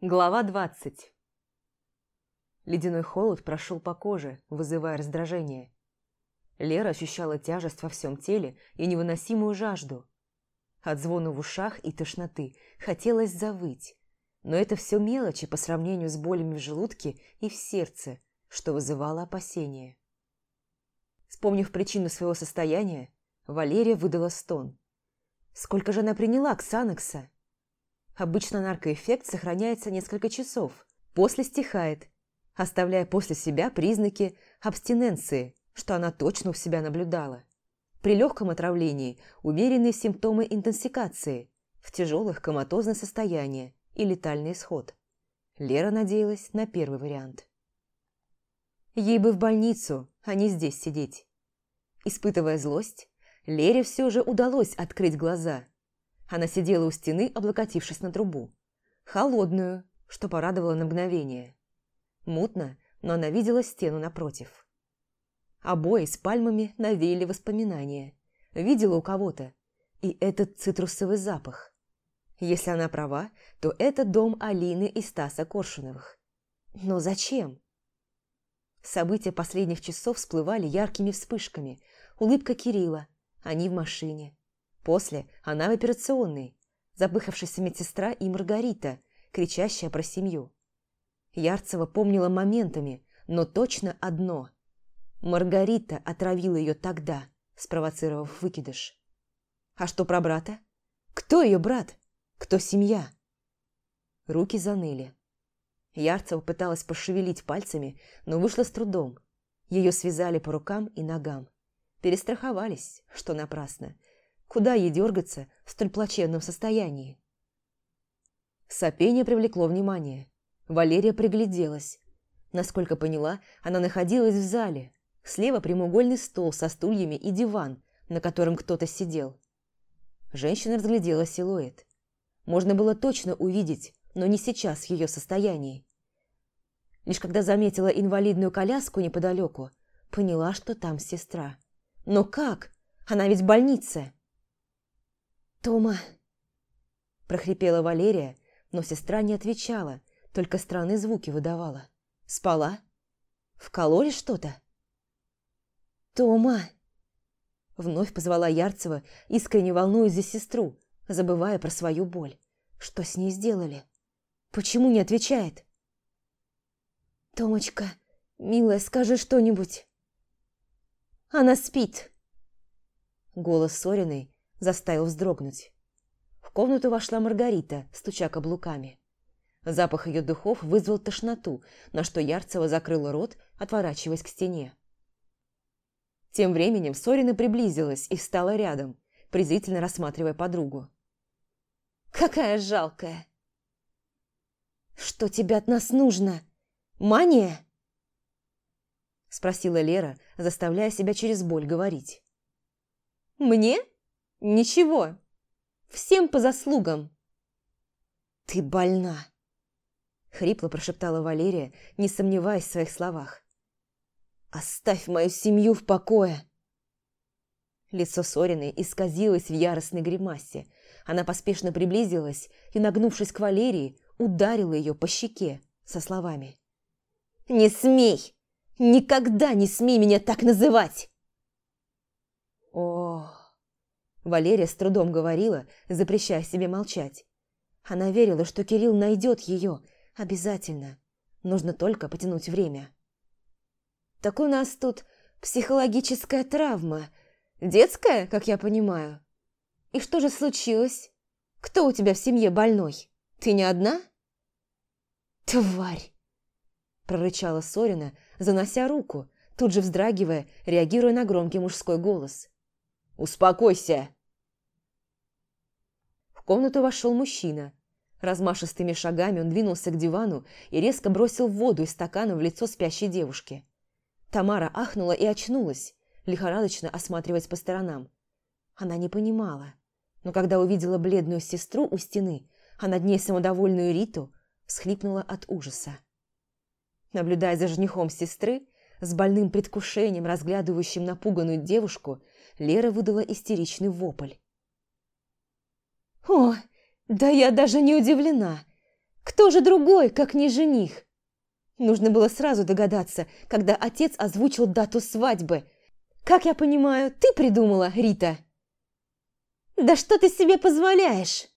Глава 20 Ледяной холод прошел по коже, вызывая раздражение. Лера ощущала тяжесть во всем теле и невыносимую жажду. От звона в ушах и тошноты хотелось завыть, но это все мелочи по сравнению с болями в желудке и в сердце, что вызывало опасения. Вспомнив причину своего состояния, Валерия выдала стон. Сколько же она приняла Ксанокса? Обычно наркоэффект сохраняется несколько часов, после стихает, оставляя после себя признаки абстиненции, что она точно у себя наблюдала. При легком отравлении умеренные симптомы интенсикации, в тяжелых коматозное состояние и летальный исход. Лера надеялась на первый вариант. Ей бы в больницу, а не здесь сидеть. Испытывая злость, Лере все же удалось открыть глаза – она сидела у стены, облокотившись на трубу. Холодную, что порадовало на мгновение. Мутно, но она видела стену напротив. Обои с пальмами навеяли воспоминания. Видела у кого-то. И этот цитрусовый запах. Если она права, то это дом Алины и Стаса Коршуновых. Но зачем? События последних часов всплывали яркими вспышками. Улыбка Кирилла, они в машине. После она в операционной, запыхавшаяся медсестра и Маргарита, кричащая про семью. Ярцева помнила моментами, но точно одно. Маргарита отравила ее тогда, спровоцировав выкидыш. А что про брата? Кто ее брат? Кто семья? Руки заныли. Ярцева пыталась пошевелить пальцами, но вышла с трудом. Ее связали по рукам и ногам. Перестраховались, что напрасно, Куда ей дергаться в столь плачевном состоянии? Сопение привлекло внимание. Валерия пригляделась. Насколько поняла, она находилась в зале. Слева прямоугольный стол со стульями и диван, на котором кто-то сидел. Женщина разглядела силуэт. Можно было точно увидеть, но не сейчас в ее состоянии. Лишь когда заметила инвалидную коляску неподалеку, поняла, что там сестра. Но как? Она ведь в больнице. «Тома!» – прохрипела Валерия, но сестра не отвечала, только странные звуки выдавала. «Спала? Вкололи что-то?» «Тома!» Вновь позвала Ярцева, искренне волнуясь за сестру, забывая про свою боль. Что с ней сделали? Почему не отвечает? «Томочка, милая, скажи что-нибудь!» «Она спит!» Голос Сориной заставил вздрогнуть. В комнату вошла Маргарита, стуча каблуками. Запах ее духов вызвал тошноту, на что Ярцева закрыла рот, отворачиваясь к стене. Тем временем Сорина приблизилась и встала рядом, презрительно рассматривая подругу. «Какая жалкая!» «Что тебе от нас нужно? Мания?» Спросила Лера, заставляя себя через боль говорить. «Мне?» «Ничего. Всем по заслугам». «Ты больна», — хрипло прошептала Валерия, не сомневаясь в своих словах. «Оставь мою семью в покое!» Лицо Сориной исказилось в яростной гримасе. Она поспешно приблизилась и, нагнувшись к Валерии, ударила ее по щеке со словами. «Не смей! Никогда не смей меня так называть!» О, Валерия с трудом говорила, запрещая себе молчать. Она верила, что Кирилл найдет ее. Обязательно. Нужно только потянуть время. «Так у нас тут психологическая травма. Детская, как я понимаю. И что же случилось? Кто у тебя в семье больной? Ты не одна?» «Тварь!» прорычала Сорина, занося руку, тут же вздрагивая, реагируя на громкий мужской голос. «Успокойся!» В комнату вошел мужчина. Размашистыми шагами он двинулся к дивану и резко бросил воду из стакана в лицо спящей девушки. Тамара ахнула и очнулась, лихорадочно осматриваясь по сторонам. Она не понимала, но когда увидела бледную сестру у стены, а над ней самодовольную Риту, всхлипнула от ужаса. Наблюдая за женихом сестры, с больным предвкушением разглядывающим напуганную девушку, Лера выдала истеричный вопль. «О, да я даже не удивлена! Кто же другой, как не жених? Нужно было сразу догадаться, когда отец озвучил дату свадьбы. Как я понимаю, ты придумала, Рита? Да что ты себе позволяешь?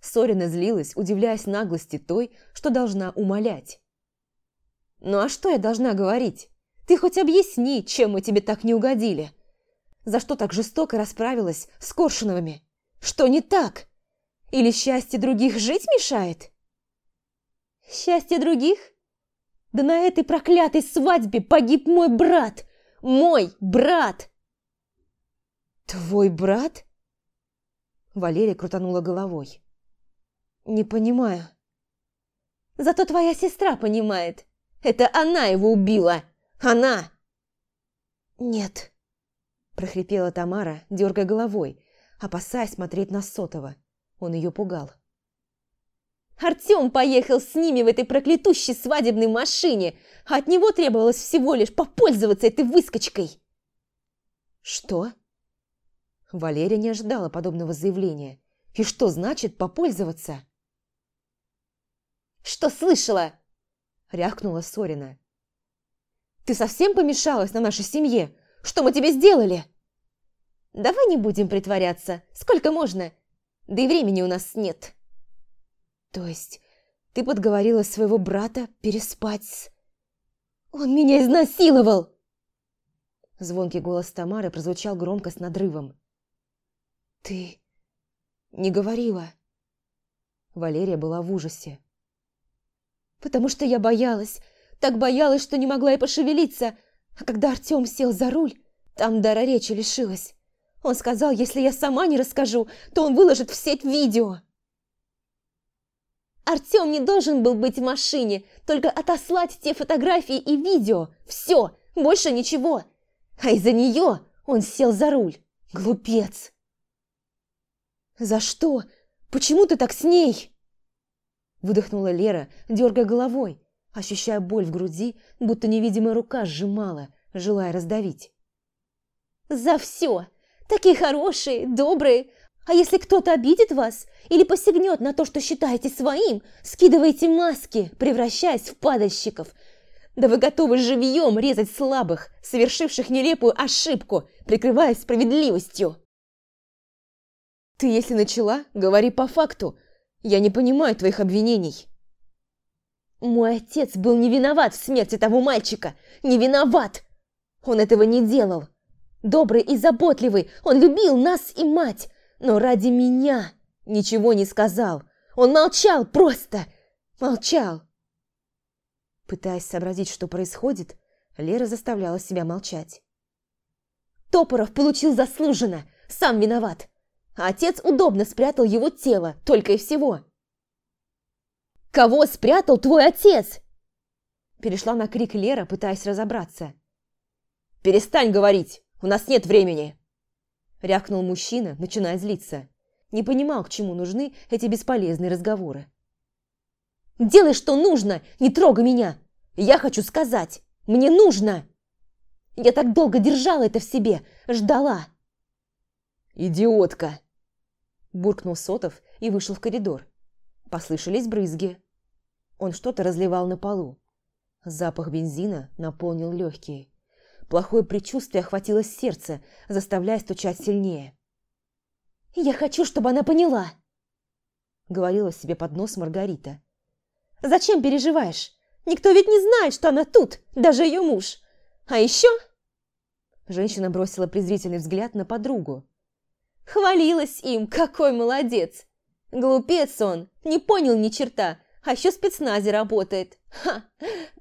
Сорина злилась, удивляясь наглости той, что должна умолять. «Ну а что я должна говорить? Ты хоть объясни, чем мы тебе так не угодили? За что так жестоко расправилась с Коршуновыми? Что не так? Или счастье других жить мешает?» «Счастье других? Да на этой проклятой свадьбе погиб мой брат! Мой брат!» «Твой брат?» Валерия крутанула головой. «Не понимаю». «Зато твоя сестра понимает. Это она его убила! Она!» «Нет», – прохрипела Тамара, дергая головой, опасаясь смотреть на Сотова. Он ее пугал. Артем поехал с ними в этой проклятущей свадебной машине, а от него требовалось всего лишь попользоваться этой выскочкой. Что? Валерия не ожидала подобного заявления. И что значит попользоваться? «Что слышала?» – рявкнула Сорина. «Ты совсем помешалась на нашей семье? Что мы тебе сделали?» «Давай не будем притворяться. Сколько можно? Да и времени у нас нет». «То есть ты подговорила своего брата переспать с...» «Он меня изнасиловал!» Звонкий голос Тамары прозвучал громко с надрывом. «Ты не говорила...» Валерия была в ужасе потому что я боялась, так боялась, что не могла и пошевелиться. А когда Артем сел за руль, там дара речи лишилась. Он сказал, если я сама не расскажу, то он выложит в сеть видео. Артем не должен был быть в машине, только отослать те фотографии и видео. Все, больше ничего. А из-за нее он сел за руль. Глупец. За что? Почему ты так с ней? Выдохнула Лера, дергая головой, ощущая боль в груди, будто невидимая рука сжимала, желая раздавить. «За все! Такие хорошие, добрые! А если кто-то обидит вас или посягнет на то, что считаете своим, скидывайте маски, превращаясь в падальщиков. Да вы готовы живьем резать слабых, совершивших нелепую ошибку, прикрываясь справедливостью!» «Ты, если начала, говори по факту, я не понимаю твоих обвинений. Мой отец был не виноват в смерти того мальчика. Не виноват. Он этого не делал. Добрый и заботливый, он любил нас и мать, но ради меня ничего не сказал. Он молчал просто. Молчал. Пытаясь сообразить, что происходит, Лера заставляла себя молчать. Топоров получил заслуженно, сам виноват а отец удобно спрятал его тело, только и всего. «Кого спрятал твой отец?» Перешла на крик Лера, пытаясь разобраться. «Перестань говорить, у нас нет времени!» Рявкнул мужчина, начиная злиться. Не понимал, к чему нужны эти бесполезные разговоры. «Делай, что нужно! Не трогай меня! Я хочу сказать! Мне нужно!» Я так долго держала это в себе, ждала. «Идиотка!» буркнул Сотов и вышел в коридор. Послышались брызги. Он что-то разливал на полу. Запах бензина наполнил легкие. Плохое предчувствие охватило сердце, заставляя стучать сильнее. «Я хочу, чтобы она поняла!» Говорила себе под нос Маргарита. «Зачем переживаешь? Никто ведь не знает, что она тут, даже ее муж. А еще...» Женщина бросила презрительный взгляд на подругу. Хвалилась им, какой молодец. Глупец он, не понял ни черта, а еще в спецназе работает. Ха,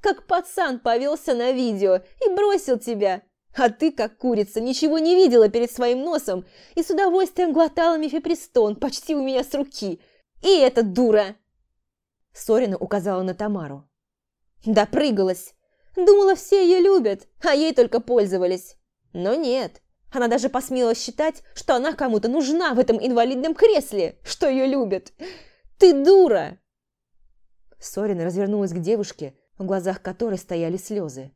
как пацан повелся на видео и бросил тебя. А ты, как курица, ничего не видела перед своим носом и с удовольствием глотала мифепристон почти у меня с руки. И эта дура!» Сорина указала на Тамару. «Допрыгалась. Думала, все ее любят, а ей только пользовались. Но нет, она даже посмела считать, что она кому-то нужна в этом инвалидном кресле, что ее любят. Ты дура!» Сорина развернулась к девушке, в глазах которой стояли слезы.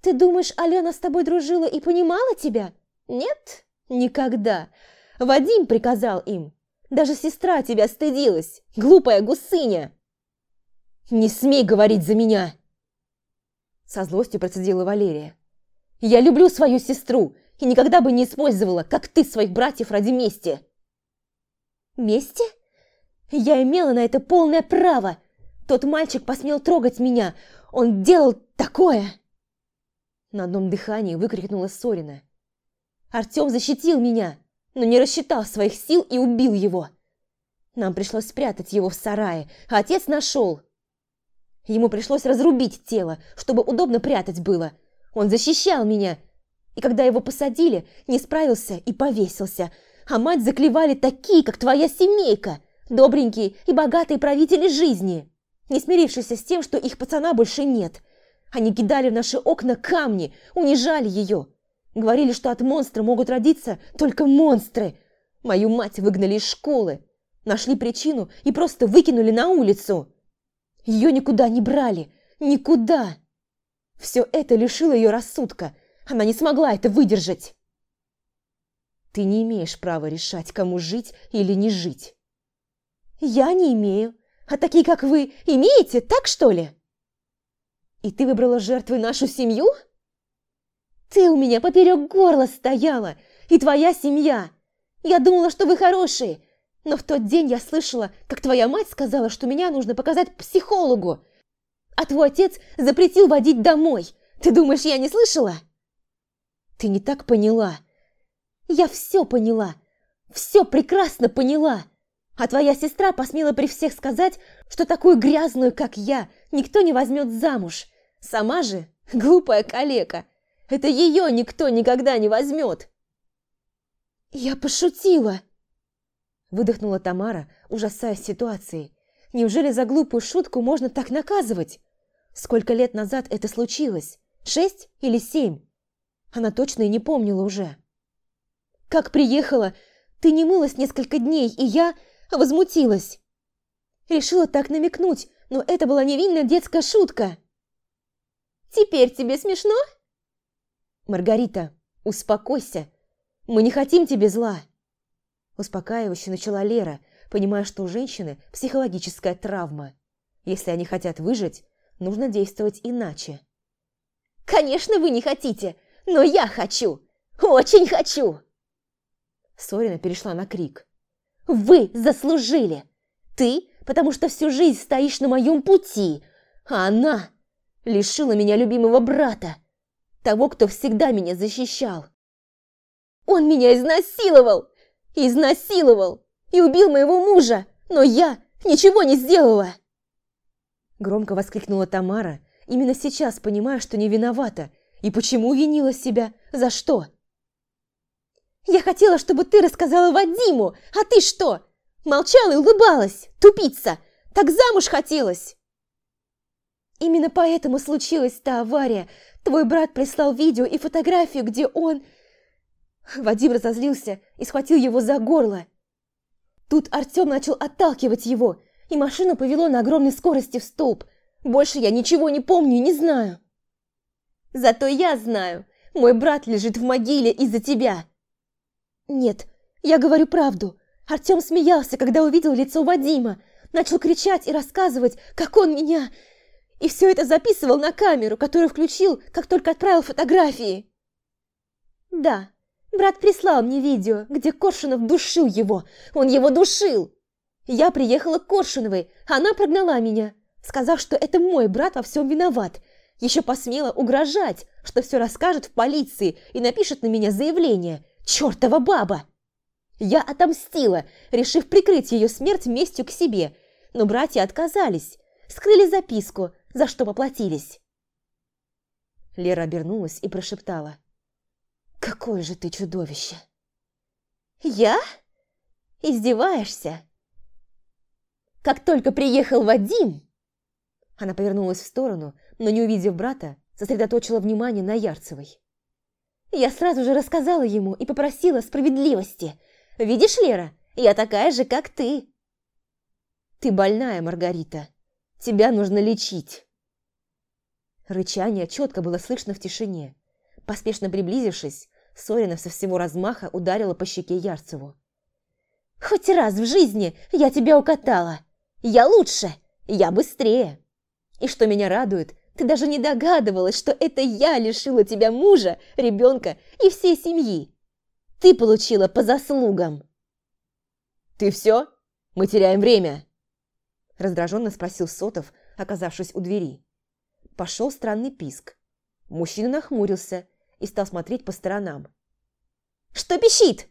«Ты думаешь, Алена с тобой дружила и понимала тебя? Нет, никогда. Вадим приказал им. Даже сестра тебя стыдилась, глупая гусыня!» «Не смей говорить за меня!» Со злостью процедила Валерия. «Я люблю свою сестру и никогда бы не использовала, как ты, своих братьев ради мести!» «Мести? Я имела на это полное право! Тот мальчик посмел трогать меня! Он делал такое!» На одном дыхании выкрикнула Сорина. «Артем защитил меня, но не рассчитал своих сил и убил его. Нам пришлось спрятать его в сарае, а отец нашел. Ему пришлось разрубить тело, чтобы удобно прятать было. Он защищал меня, и когда его посадили, не справился и повесился. А мать заклевали такие, как твоя семейка, добренькие и богатые правители жизни, не смирившиеся с тем, что их пацана больше нет. Они кидали в наши окна камни, унижали ее. Говорили, что от монстра могут родиться только монстры. Мою мать выгнали из школы, нашли причину и просто выкинули на улицу. Ее никуда не брали, никуда. Все это лишило ее рассудка. Она не смогла это выдержать. Ты не имеешь права решать, кому жить или не жить. Я не имею. А такие, как вы, имеете, так что ли? И ты выбрала жертвой нашу семью? Ты у меня поперек горла стояла, и твоя семья. Я думала, что вы хорошие, но в тот день я слышала, как твоя мать сказала, что меня нужно показать психологу. А твой отец запретил водить домой. Ты думаешь, я не слышала? Ты не так поняла. Я все поняла. Все прекрасно поняла. А твоя сестра посмела при всех сказать, что такую грязную, как я, никто не возьмет замуж. Сама же глупая калека. Это ее никто никогда не возьмет. Я пошутила. Выдохнула Тамара, ужасаясь ситуацией. Неужели за глупую шутку можно так наказывать? Сколько лет назад это случилось? Шесть или семь? Она точно и не помнила уже. Как приехала, ты не мылась несколько дней, и я возмутилась. Решила так намекнуть, но это была невинная детская шутка. Теперь тебе смешно? Маргарита, успокойся. Мы не хотим тебе зла. Успокаивающе начала Лера, понимая, что у женщины психологическая травма. Если они хотят выжить, нужно действовать иначе. «Конечно, вы не хотите, но я хочу! Очень хочу!» Сорина перешла на крик. «Вы заслужили! Ты, потому что всю жизнь стоишь на моем пути, а она лишила меня любимого брата, того, кто всегда меня защищал. Он меня изнасиловал! Изнасиловал! И убил моего мужа, но я ничего не сделала!» Громко воскликнула Тамара, именно сейчас понимая, что не виновата, и почему винила себя, за что. «Я хотела, чтобы ты рассказала Вадиму, а ты что? Молчала и улыбалась, тупица! Так замуж хотелось!» Именно поэтому случилась та авария. Твой брат прислал видео и фотографию, где он... Вадим разозлился и схватил его за горло. Тут Артем начал отталкивать его, и машину повело на огромной скорости в столб. Больше я ничего не помню и не знаю. Зато я знаю, мой брат лежит в могиле из-за тебя. Нет, я говорю правду. Артем смеялся, когда увидел лицо Вадима, начал кричать и рассказывать, как он меня... И все это записывал на камеру, которую включил, как только отправил фотографии. Да, брат прислал мне видео, где Коршунов душил его. Он его душил. Я приехала к Коршуновой, она прогнала меня, сказав, что это мой брат во всем виноват. Еще посмела угрожать, что все расскажет в полиции и напишет на меня заявление. Чертова баба! Я отомстила, решив прикрыть ее смерть местью к себе, но братья отказались, скрыли записку, за что поплатились. Лера обернулась и прошептала. «Какое же ты чудовище!» «Я? Издеваешься?» «Как только приехал Вадим...» Она повернулась в сторону, но, не увидев брата, сосредоточила внимание на Ярцевой. «Я сразу же рассказала ему и попросила справедливости. Видишь, Лера, я такая же, как ты!» «Ты больная, Маргарита!» Тебя нужно лечить!» Рычание четко было слышно в тишине. Поспешно приблизившись, Сорина со всего размаха ударила по щеке Ярцеву. Хоть раз в жизни я тебя укатала. Я лучше, я быстрее. И что меня радует, ты даже не догадывалась, что это я лишила тебя мужа, ребенка и всей семьи. Ты получила по заслугам. «Ты все? Мы теряем время!» Раздраженно спросил Сотов, оказавшись у двери. Пошел странный писк. Мужчина нахмурился и стал смотреть по сторонам. «Что пищит?»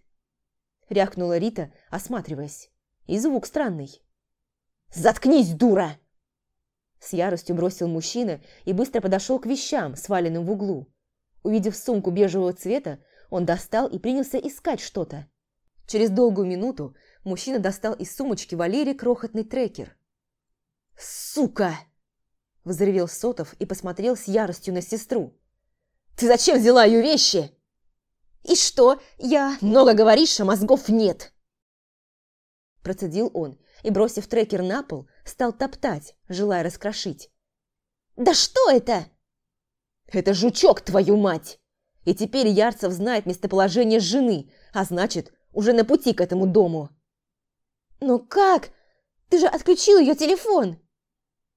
Рявкнула Рита, осматриваясь. И звук странный. «Заткнись, дура!» С яростью бросил мужчина и быстро подошел к вещам, сваленным в углу. Увидев сумку бежевого цвета, он достал и принялся искать что-то. Через долгую минуту мужчина достал из сумочки Валерии крохотный трекер. «Сука!» – взревел Сотов и посмотрел с яростью на сестру. «Ты зачем взяла ее вещи?» «И что? Я...» «Много говоришь, а мозгов нет!» Процедил он и, бросив трекер на пол, стал топтать, желая раскрошить. «Да что это?» «Это жучок, твою мать! И теперь Ярцев знает местоположение жены, а значит, уже на пути к этому дому». «Но как? Ты же отключил ее телефон!»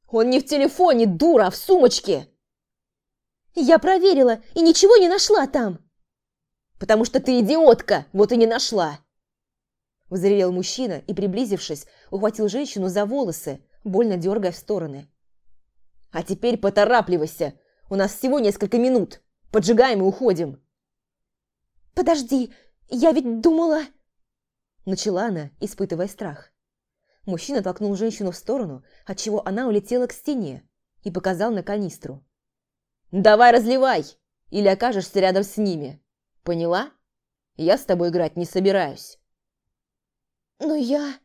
«Он не в телефоне, дура, а в сумочке!» «Я проверила и ничего не нашла там!» «Потому что ты идиотка, вот и не нашла!» Взревел мужчина и, приблизившись, ухватил женщину за волосы, больно дергая в стороны. «А теперь поторапливайся! У нас всего несколько минут! Поджигаем и уходим!» «Подожди, я ведь думала...» Начала она, испытывая страх. Мужчина толкнул женщину в сторону, отчего она улетела к стене, и показал на канистру. «Давай разливай, или окажешься рядом с ними. Поняла? Я с тобой играть не собираюсь». «Но я...»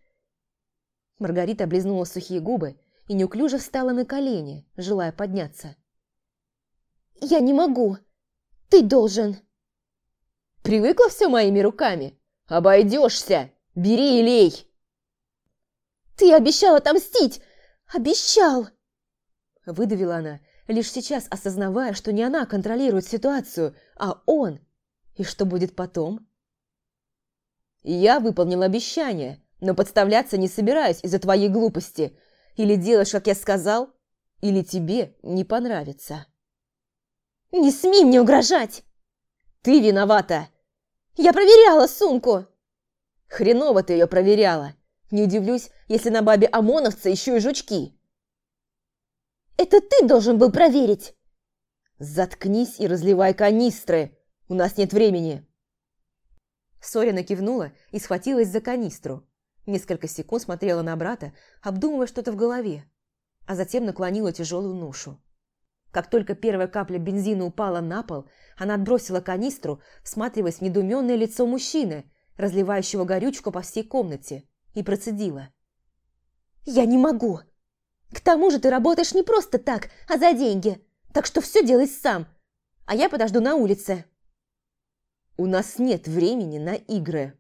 Маргарита облизнула сухие губы и неуклюже встала на колени, желая подняться. «Я не могу. Ты должен...» «Привыкла все моими руками? Обойдешься! Бери и лей!» «Ты обещал отомстить! Обещал!» Выдавила она, лишь сейчас осознавая, что не она контролирует ситуацию, а он. И что будет потом? «Я выполнил обещание, но подставляться не собираюсь из-за твоей глупости. Или делаешь, как я сказал, или тебе не понравится». «Не смей мне угрожать!» «Ты виновата!» «Я проверяла сумку!» «Хреново ты ее проверяла! Не удивлюсь, если на бабе ОМОНовца еще и жучки!» «Это ты должен был проверить!» «Заткнись и разливай канистры! У нас нет времени!» Сорина кивнула и схватилась за канистру. Несколько секунд смотрела на брата, обдумывая что-то в голове, а затем наклонила тяжелую ношу. Как только первая капля бензина упала на пол, она отбросила канистру, всматриваясь в недоуменное лицо мужчины, разливающего горючку по всей комнате, и процедила. «Я не могу. К тому же ты работаешь не просто так, а за деньги, так что все делай сам, а я подожду на улице». «У нас нет времени на игры»,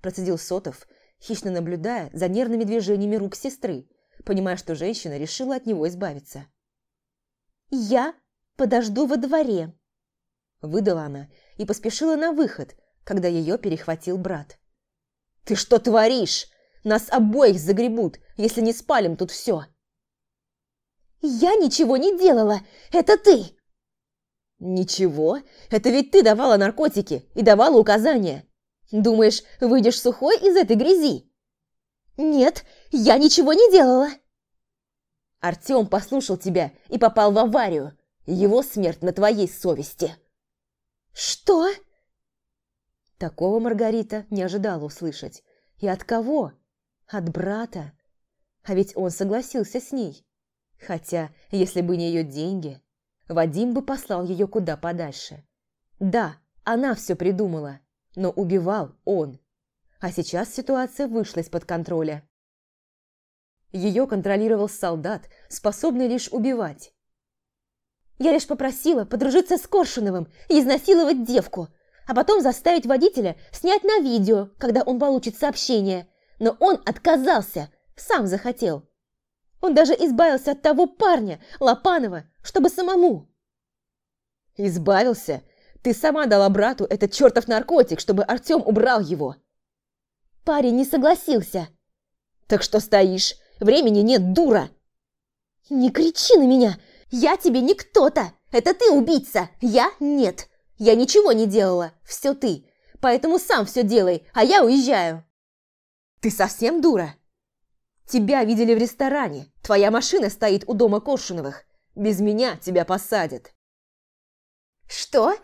процедил Сотов, хищно наблюдая за нервными движениями рук сестры, понимая, что женщина решила от него избавиться. «Я подожду во дворе», выдала она и поспешила на выход, когда ее перехватил брат. «Ты что творишь? Нас обоих загребут, если не спалим тут все!» «Я ничего не делала! Это ты!» «Ничего, это ведь ты давала наркотики и давала указания. Думаешь, выйдешь сухой из этой грязи?» «Нет, я ничего не делала!» Артем послушал тебя и попал в аварию. Его смерть на твоей совести. Что? Такого Маргарита не ожидала услышать. И от кого? От брата. А ведь он согласился с ней. Хотя, если бы не ее деньги, Вадим бы послал ее куда подальше. Да, она все придумала, но убивал он. А сейчас ситуация вышла из-под контроля. Ее контролировал солдат, способный лишь убивать. «Я лишь попросила подружиться с Коршуновым и изнасиловать девку, а потом заставить водителя снять на видео, когда он получит сообщение. Но он отказался, сам захотел. Он даже избавился от того парня, Лопанова, чтобы самому. «Избавился? Ты сама дала брату этот чертов наркотик, чтобы Артем убрал его!» парень не согласился. Так что стоишь? Времени нет, дура!» «Не кричи на меня! Я тебе не кто-то! Это ты убийца! Я нет! Я ничего не делала! Все ты! Поэтому сам все делай, а я уезжаю!» «Ты совсем дура?» «Тебя видели в ресторане. Твоя машина стоит у дома Коршуновых. Без меня тебя посадят». «Что?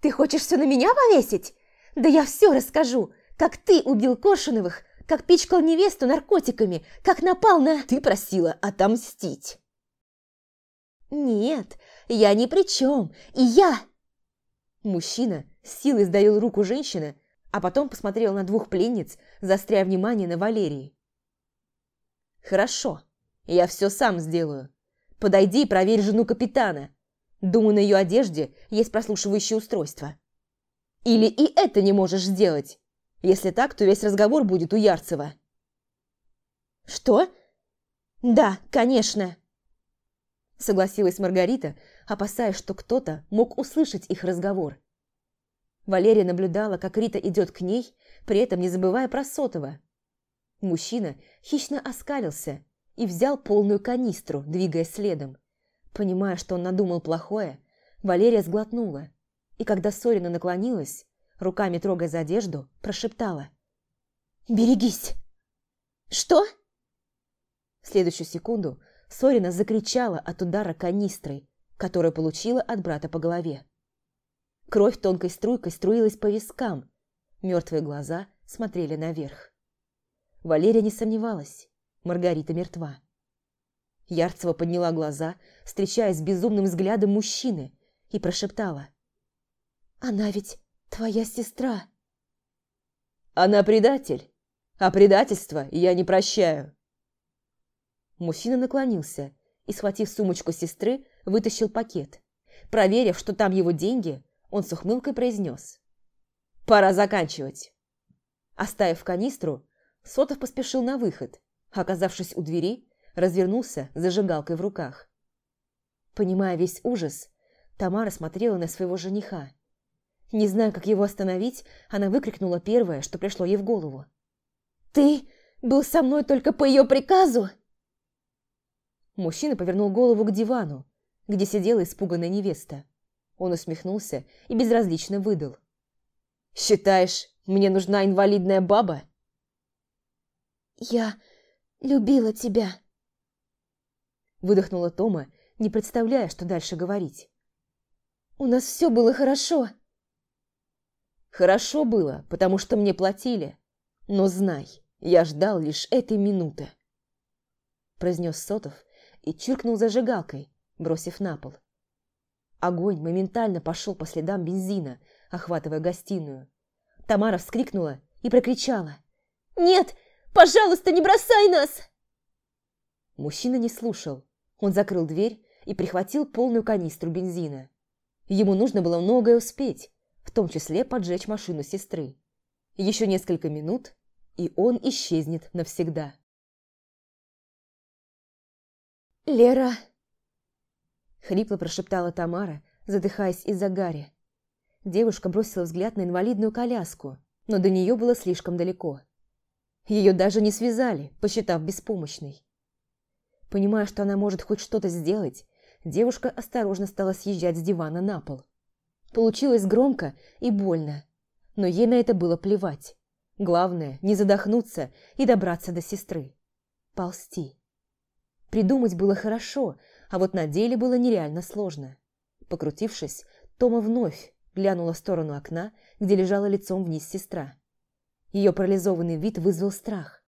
Ты хочешь все на меня повесить? Да я все расскажу, как ты убил Коршуновых, как пичкал невесту наркотиками, как напал на... Ты просила отомстить. Нет, я ни при чем, и я... Мужчина с силой сдавил руку женщины, а потом посмотрел на двух пленниц, заостряя внимание на Валерии. «Хорошо, я все сам сделаю. Подойди и проверь жену капитана. Думаю, на ее одежде есть прослушивающее устройство. Или и это не можешь сделать. Если так, то весь разговор будет у Ярцева». «Что? Да, конечно», – согласилась Маргарита, опасаясь, что кто-то мог услышать их разговор. Валерия наблюдала, как Рита идет к ней, при этом не забывая про сотого. Мужчина хищно оскалился и взял полную канистру, двигаясь следом. Понимая, что он надумал плохое, Валерия сглотнула, и когда Сорина наклонилась, руками трогая за одежду, прошептала. «Берегись!» «Что?» В следующую секунду Сорина закричала от удара канистрой, которую получила от брата по голове. Кровь тонкой струйкой струилась по вискам, мертвые глаза смотрели наверх. Валерия не сомневалась, Маргарита мертва. Ярцева подняла глаза, встречаясь с безумным взглядом мужчины, и прошептала. «Она ведь твоя сестра!» «Она предатель, а предательство я не прощаю!» Мужчина наклонился и, схватив сумочку сестры, вытащил пакет. Проверив, что там его деньги, он с ухмылкой произнес. «Пора заканчивать». Оставив канистру, Сотов поспешил на выход. Оказавшись у двери, развернулся с зажигалкой в руках. Понимая весь ужас, Тамара смотрела на своего жениха. Не зная, как его остановить, она выкрикнула первое, что пришло ей в голову. «Ты был со мной только по ее приказу?» Мужчина повернул голову к дивану, где сидела испуганная невеста. Он усмехнулся и безразлично выдал. «Считаешь, мне нужна инвалидная баба?» «Я любила тебя», выдохнула Тома, не представляя, что дальше говорить. «У нас все было хорошо». «Хорошо было, потому что мне платили. Но знай, я ждал лишь этой минуты», произнес Сотов и чиркнул зажигалкой, бросив на пол. Огонь моментально пошел по следам бензина, охватывая гостиную. Тамара вскрикнула и прокричала. «Нет, пожалуйста, не бросай нас!» Мужчина не слушал. Он закрыл дверь и прихватил полную канистру бензина. Ему нужно было многое успеть, в том числе поджечь машину сестры. Еще несколько минут, и он исчезнет навсегда. «Лера!» Хрипло прошептала Тамара, задыхаясь из-за Гарри. Девушка бросила взгляд на инвалидную коляску, но до нее было слишком далеко. Ее даже не связали, посчитав беспомощной. Понимая, что она может хоть что-то сделать, девушка осторожно стала съезжать с дивана на пол. Получилось громко и больно, но ей на это было плевать. Главное – не задохнуться и добраться до сестры. Ползти. Придумать было хорошо, а вот на деле было нереально сложно. Покрутившись, Тома вновь глянула в сторону окна, где лежала лицом вниз сестра. Ее парализованный вид вызвал страх.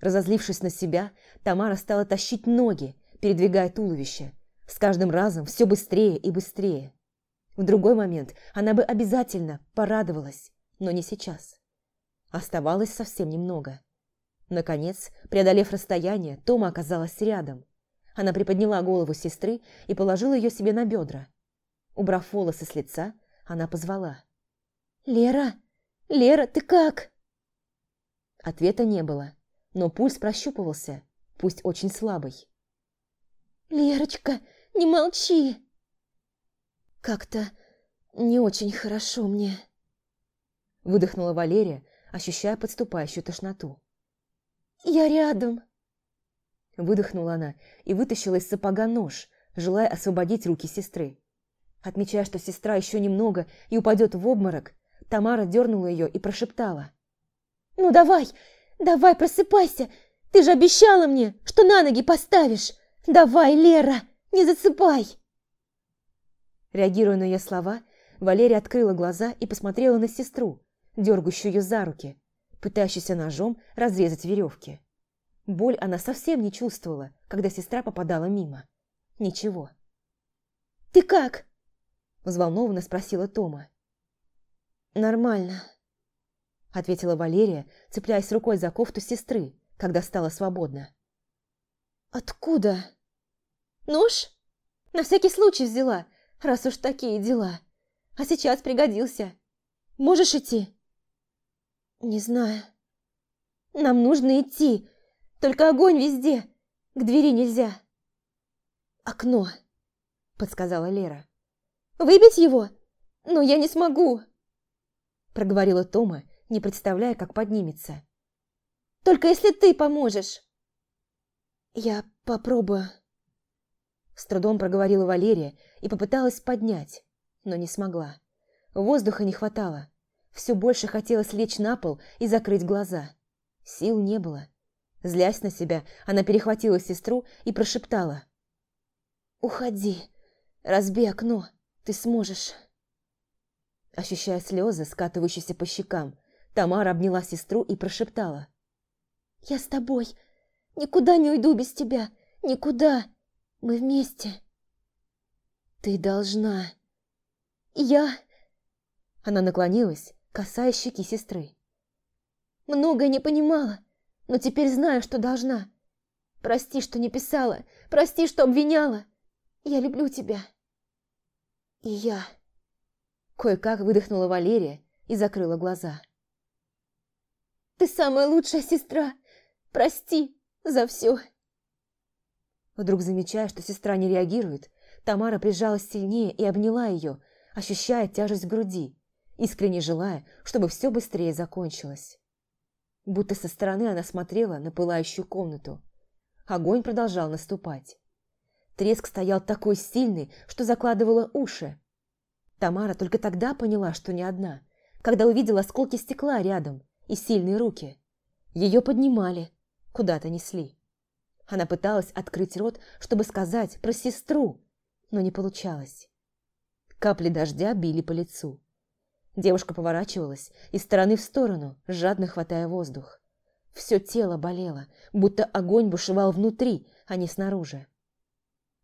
Разозлившись на себя, Тамара стала тащить ноги, передвигая туловище. С каждым разом все быстрее и быстрее. В другой момент она бы обязательно порадовалась, но не сейчас. Оставалось совсем немного. Наконец, преодолев расстояние, Тома оказалась рядом. Она приподняла голову сестры и положила ее себе на бедра. Убрав волосы с лица, она позвала. «Лера! Лера, ты как?» Ответа не было, но пульс прощупывался, пусть очень слабый. «Лерочка, не молчи!» «Как-то не очень хорошо мне», выдохнула Валерия, ощущая подступающую тошноту. «Я рядом!» Выдохнула она и вытащила из сапога нож, желая освободить руки сестры. Отмечая, что сестра еще немного и упадет в обморок, Тамара дернула ее и прошептала. «Ну давай, давай, просыпайся! Ты же обещала мне, что на ноги поставишь! Давай, Лера, не засыпай!» Реагируя на ее слова, Валерия открыла глаза и посмотрела на сестру, дергающую ее за руки, пытающуюся ножом разрезать веревки. Боль она совсем не чувствовала, когда сестра попадала мимо. Ничего. «Ты как?» – взволнованно спросила Тома. «Нормально», – ответила Валерия, цепляясь рукой за кофту сестры, когда стала свободна. «Откуда?» «Нож? На всякий случай взяла, раз уж такие дела. А сейчас пригодился. Можешь идти?» «Не знаю. Нам нужно идти. Только огонь везде. К двери нельзя». «Окно», — подсказала Лера. «Выбить его? Но я не смогу», — проговорила Тома, не представляя, как поднимется. «Только если ты поможешь». «Я попробую», — с трудом проговорила Валерия и попыталась поднять, но не смогла. Воздуха не хватало. Все больше хотелось лечь на пол и закрыть глаза. Сил не было. Злясь на себя, она перехватила сестру и прошептала. «Уходи, разбей окно, ты сможешь». Ощущая слезы, скатывающиеся по щекам, Тамара обняла сестру и прошептала. «Я с тобой. Никуда не уйду без тебя. Никуда. Мы вместе». «Ты должна...» «Я...» Она наклонилась, касаясь щеки сестры. «Многое не понимала, но теперь знаю, что должна. Прости, что не писала, прости, что обвиняла. Я люблю тебя». «И я...» Кое-как выдохнула Валерия и закрыла глаза. «Ты самая лучшая сестра! Прости за все!» Вдруг замечая, что сестра не реагирует, Тамара прижалась сильнее и обняла ее, ощущая тяжесть в груди, искренне желая, чтобы все быстрее закончилось. Будто со стороны она смотрела на пылающую комнату. Огонь продолжал наступать. Треск стоял такой сильный, что закладывало уши. Тамара только тогда поняла, что не одна, когда увидела осколки стекла рядом и сильные руки. Ее поднимали, куда-то несли. Она пыталась открыть рот, чтобы сказать про сестру, но не получалось. Капли дождя били по лицу. Девушка поворачивалась из стороны в сторону, жадно хватая воздух. Все тело болело, будто огонь бушевал внутри, а не снаружи.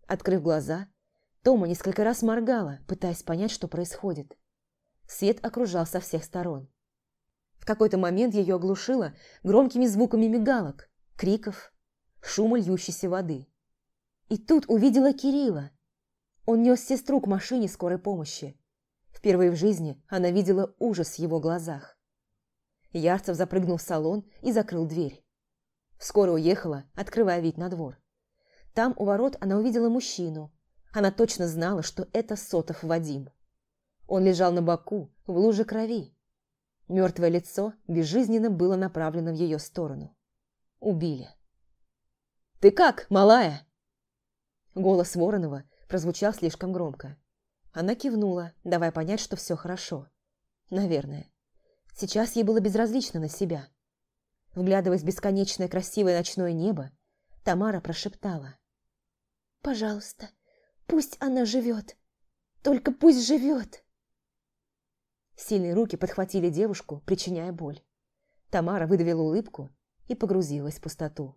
Открыв глаза, Тома несколько раз моргала, пытаясь понять, что происходит. Свет окружал со всех сторон. В какой-то момент ее оглушило громкими звуками мигалок, криков, шума льющейся воды. И тут увидела Кирилла. Он нес сестру к машине скорой помощи. Впервые в жизни она видела ужас в его глазах. Ярцев запрыгнул в салон и закрыл дверь. Скоро уехала, открывая вид на двор. Там у ворот она увидела мужчину. Она точно знала, что это Сотов Вадим. Он лежал на боку, в луже крови. Мертвое лицо безжизненно было направлено в ее сторону. Убили. «Ты как, малая?» Голос Воронова прозвучал слишком громко. Она кивнула, давая понять, что все хорошо. Наверное. Сейчас ей было безразлично на себя. Вглядываясь в бесконечное красивое ночное небо, Тамара прошептала. «Пожалуйста, пусть она живет. Только пусть живет!» Сильные руки подхватили девушку, причиняя боль. Тамара выдавила улыбку и погрузилась в пустоту.